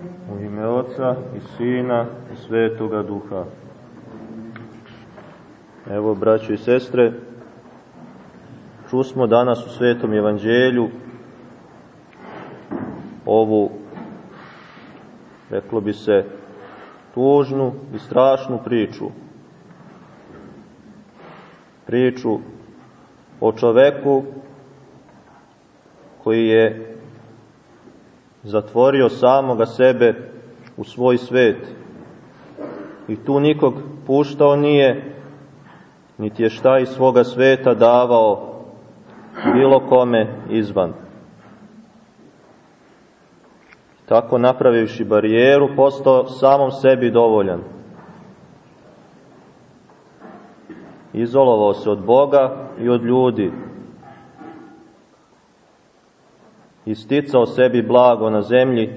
U ime Oca i Sina i Svetoga Duha. Evo, braćo i sestre, čusmo danas u Svetom Evanđelju ovu, reklo bi se, tužnu i strašnu priču. Priču o čoveku koji je zatvorio samoga sebe u svoj svet i tu nikog puštao nije, niti je šta iz svoga sveta davao bilo kome izvan. Tako napravivši barijeru, postao samom sebi dovoljan. Izolovao se od Boga i od ljudi. Isticao sebi blago na zemlji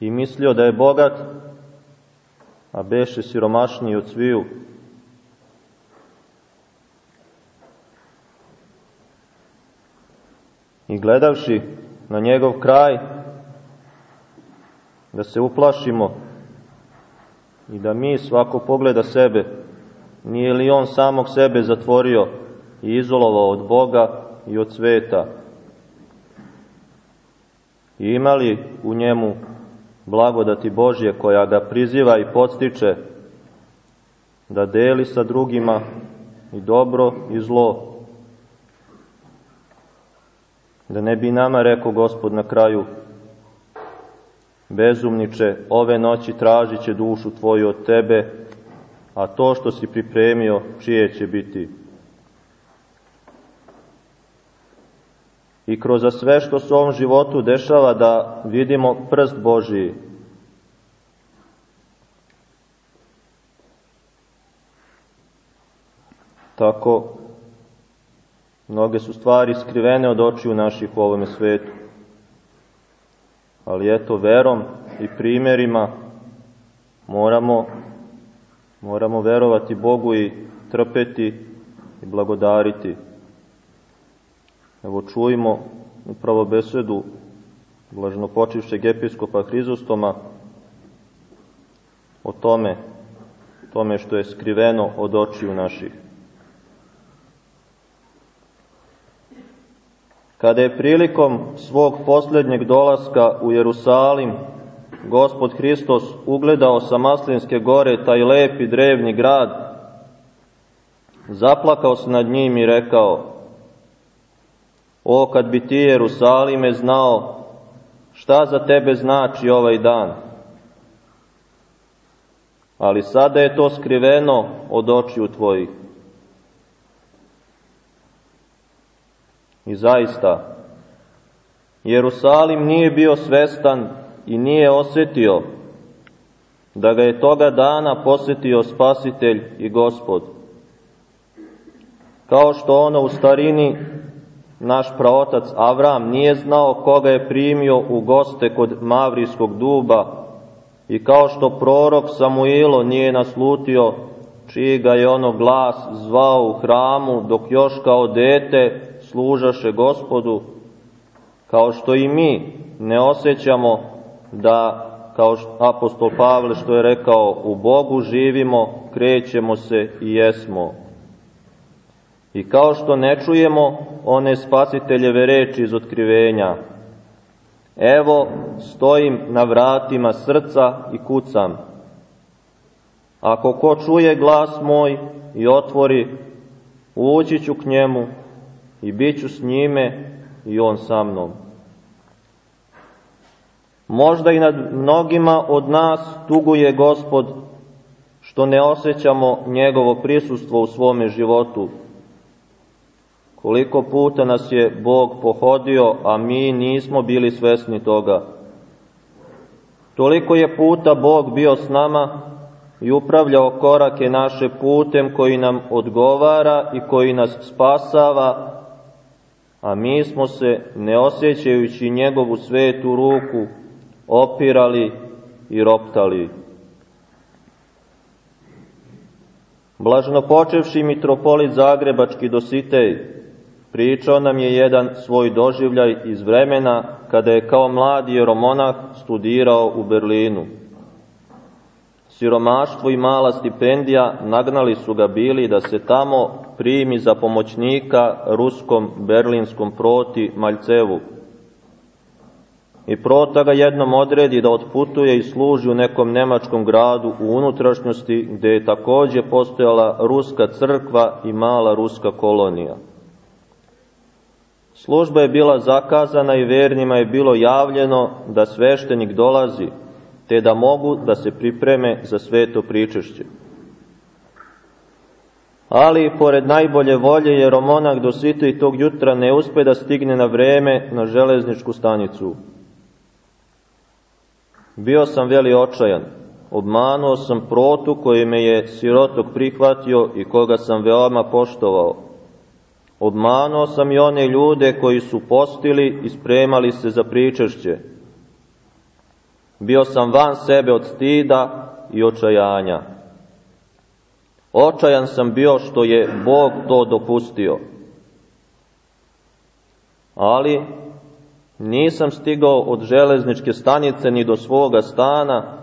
i mislio da je bogat, a beše siromašniji od sviju. I gledavši na njegov kraj, da se uplašimo i da mi svako pogleda sebe, nije li on samog sebe zatvorio i izolovao od Boga i od sveta, i imali u njemu blagodati Božje koja ga priziva i podstiče da deli sa drugima i dobro i zlo. Da ne bi nama rekao gospod na kraju bezumniče, ove noći tražit će dušu tvoju od tebe, a to što si pripremio, čije će biti? I kroz sve što se u ovom životu dešava da vidimo prst Božiji. Tako, mnoge su stvari skrivene od očiju naših u ovome svetu. Ali eto, verom i primjerima moramo, moramo verovati Bogu i trpeti i blagodariti. Evo čujemo upravo besedu blažno počivšeg episkopa Hrizostoma o tome, tome što je skriveno od očiju naših. Kada je prilikom svog posljednjeg dolaska u Jerusalim Gospod Hristos ugledao sa Maslinske gore taj lepi drevni grad, zaplakao se nad njim i rekao O, kad bi ti, Jerusalime, znao šta za tebe znači ovaj dan. Ali sada je to skriveno od očiju tvojih. I zaista, Jerusalim nije bio svestan i nije osetio da ga je toga dana posetio spasitelj i gospod. Kao što ono u starini naš praotac Avram nije znao koga je primio u goste kod Mavrijskog duba i kao što prorok Samuilo nije naslutio čiji ga je ono glas zvao u hramu dok još kao dete služaše gospodu, kao što i mi ne osjećamo da, kao apostol Pavle što je rekao, u Bogu živimo, krećemo se i jesmo. I kao što ne čujemo one spasiteljeve reči iz otkrivenja, evo stojim na vratima srca i kucam. Ako ko čuje glas moj i otvori, ući ću k njemu i bit ću s njime i on sa mnom. Možda i nad mnogima od nas tuguje gospod što ne osjećamo njegovo prisustvo u svome životu, Koliko puta nas je Bog pohodio, a mi nismo bili svesni toga. Toliko je puta Bog bio s nama i upravljao korake naše putem koji nam odgovara i koji nas spasava, a mi smo se, ne osjećajući njegovu svetu ruku, opirali i roptali. Blažno počevši mitropolit Zagrebački Dositej, pričao nam je jedan svoj doživljaj iz vremena kada je kao mladi jeromonah studirao u Berlinu. Siromaštvo i mala stipendija nagnali su ga bili da se tamo primi za pomoćnika ruskom berlinskom proti Maljcevu. I prota ga jednom odredi da otputuje i služi u nekom nemačkom gradu u unutrašnjosti gde je takođe postojala ruska crkva i mala ruska kolonija. Služba je bila zakazana i vernima je bilo javljeno da sveštenik dolazi, te da mogu da se pripreme za sveto pričešće. Ali, pored najbolje volje, jeromonah do svita i tog jutra ne uspe da stigne na vreme na železničku stanicu. Bio sam veli očajan, obmanuo sam protu koji me je sirotok prihvatio i koga sam veoma poštovao. Obmanuo sam i one ljude koji su postili i spremali se za pričešće. Bio sam van sebe od stida i očajanja. Očajan sam bio što je Bog to dopustio. Ali nisam stigao od železničke stanice ni do svoga stana,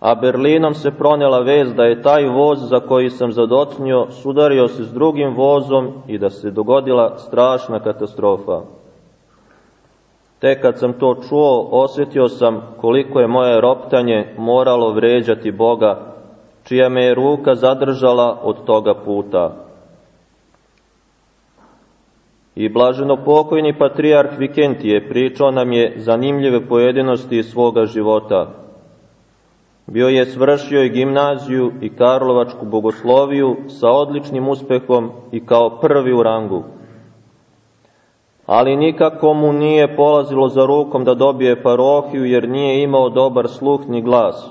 a Berlinom se pronela vez da je taj voz za koji sam zadocnio sudario se s drugim vozom i da se dogodila strašna katastrofa. Te kad sam to čuo, osjetio sam koliko je moje roptanje moralo vređati Boga, čija me je ruka zadržala od toga puta. I blaženo pokojni patrijarh Vikentije pričao nam je zanimljive pojedinosti svoga života. Bio je svršio i gimnaziju i Karlovačku bogosloviju sa odličnim uspehom i kao prvi u rangu. Ali nikako mu nije polazilo za rukom da dobije parohiju jer nije imao dobar sluh ni glas.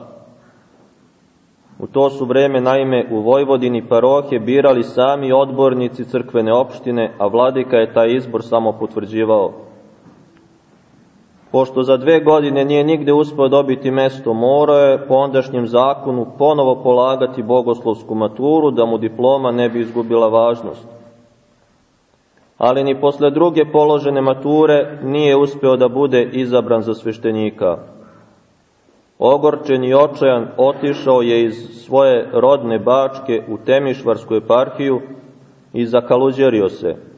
U to su vreme, naime, u Vojvodini parohije birali sami odbornici crkvene opštine, a vladika je taj izbor samo potvrđivao. Pošto za dve godine nije nigde uspeo dobiti mesto, morao je po ondašnjem zakonu ponovo polagati bogoslovsku maturu da mu diploma ne bi izgubila važnost. Ali ni posle druge položene mature nije uspeo da bude izabran za sveštenika. Ogorčen i očajan otišao je iz svoje rodne bačke u Temišvarsku eparhiju i zakaluđerio se.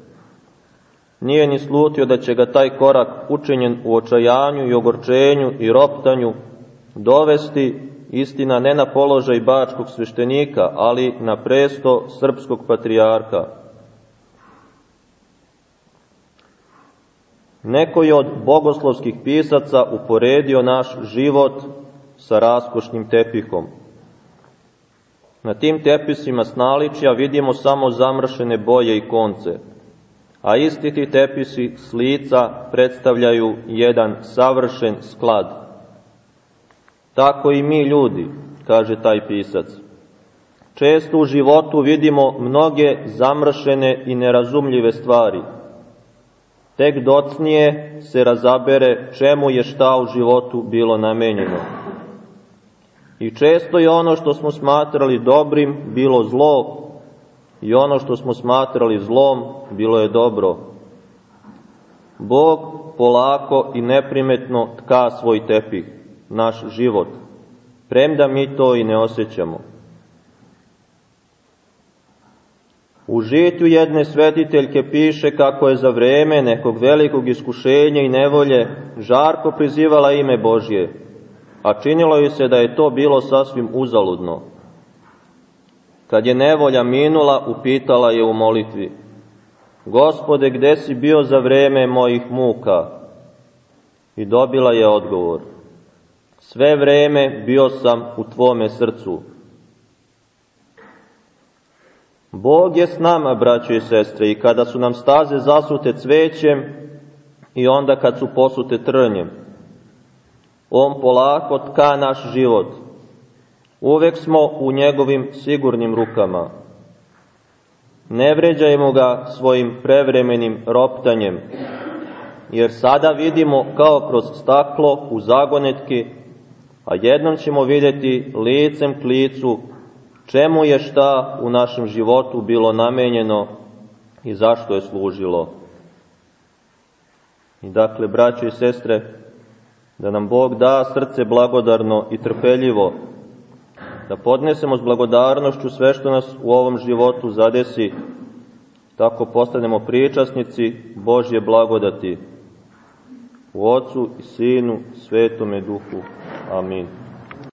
Nije ni slutio da će ga taj korak učinjen u očajanju i ogorčenju i roptanju dovesti istina ne na položaj bačkog sveštenika, ali na presto srpskog patrijarka. Neko je od bogoslovskih pisaca uporedio naš život sa raskošnim tepihom. Na tim tepisima snaličja vidimo samo zamršene boje i konce, a isti ti tepisi s lica predstavljaju jedan savršen sklad. Tako i mi ljudi, kaže taj pisac. Često u životu vidimo mnoge zamršene i nerazumljive stvari. Tek docnije se razabere čemu je šta u životu bilo namenjeno. I često je ono što smo smatrali dobrim bilo zlo i ono što smo smatrali zlom bilo je dobro. Bog polako i neprimetno tka svoj tepih, naš život, premda mi to i ne osjećamo. U žitju jedne svetiteljke piše kako je za vreme nekog velikog iskušenja i nevolje žarko prizivala ime Božje, a činilo ju se da je to bilo sasvim uzaludno. Kad je nevolja minula, upitala je u molitvi, Gospode, gde si bio za vreme mojih muka? I dobila je odgovor, sve vreme bio sam u tvome srcu. Bog je s nama, braćo i sestre, i kada su nam staze zasute cvećem i onda kad su posute trnjem. On polako tka naš život. Uvek smo u njegovim sigurnim rukama. Ne vređajmo ga svojim prevremenim roptanjem, jer sada vidimo kao kroz staklo u zagonetki, a jednom ćemo vidjeti licem k licu čemu je šta u našem životu bilo namenjeno i zašto je služilo. I dakle, braće i sestre, da nam Bog da srce blagodarno i trpeljivo, da podnesemo s blagodarnošću sve što nas u ovom životu zadesi, tako postanemo pričasnici Božje blagodati u Otcu i Sinu, Svetome Duhu. Amin.